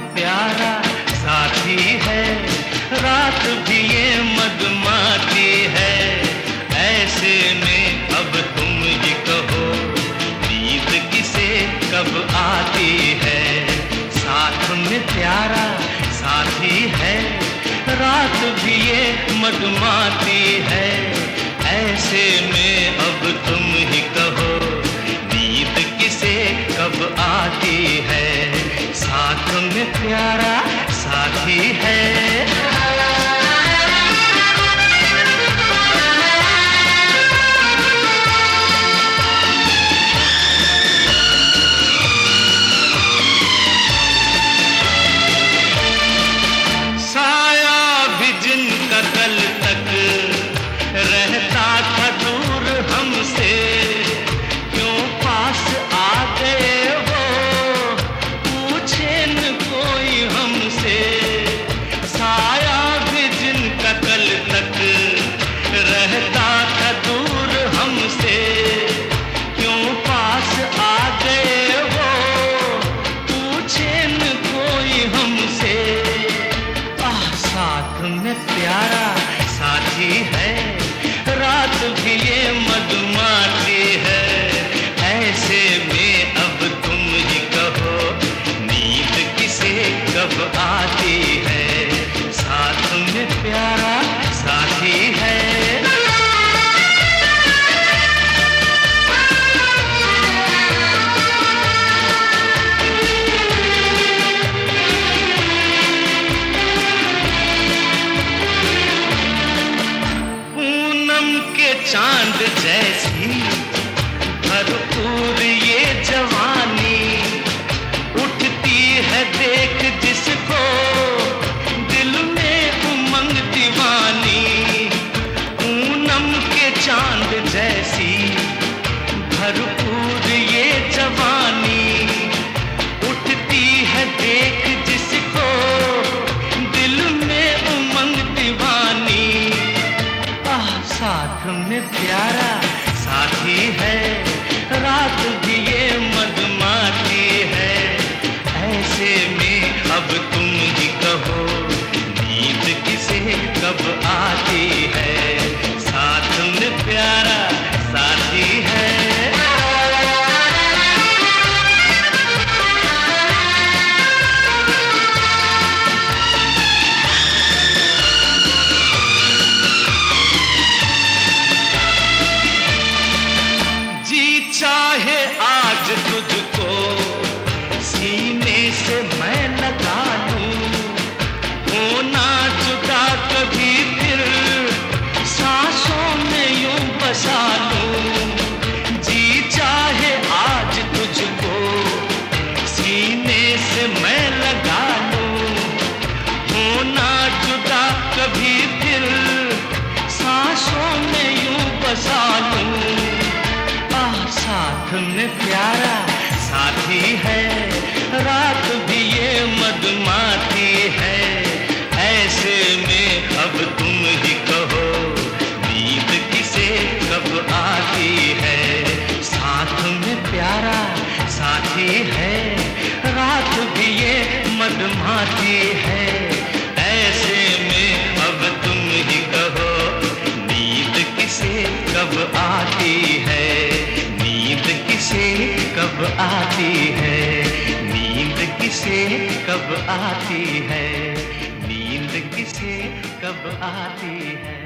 प्यारा साथी है। रात भी ये मगमाती है। ऐसे में अब तुम ये कहो, नींद किसे कब आती है? साथ में प्यारा साथी है। रात भी ये मगमाती है। ऐसे में अब तुम में प्यारा साथी है साथी है। रात भी ये मधुमाती है। ऐसे में अब तुम ही कहो, नींद किसे कब आती है? साथ में प्यारा चाँद जैसी भरपूर ये जवानी। उठती है देख जिसको, दिल में उमंग दीवानी। पूनम के चाँद जैसी, भरपूर प्यारा साथी है। रात भी ये मधुमाती है। ऐसे में अब तुम ही कहो, नींद किसे कब आती है? साथ में प्यारा साथी है। रात भी ये मधुमाती है। आती है। नींद किसे कब आती है? नींद किसे कब आती है?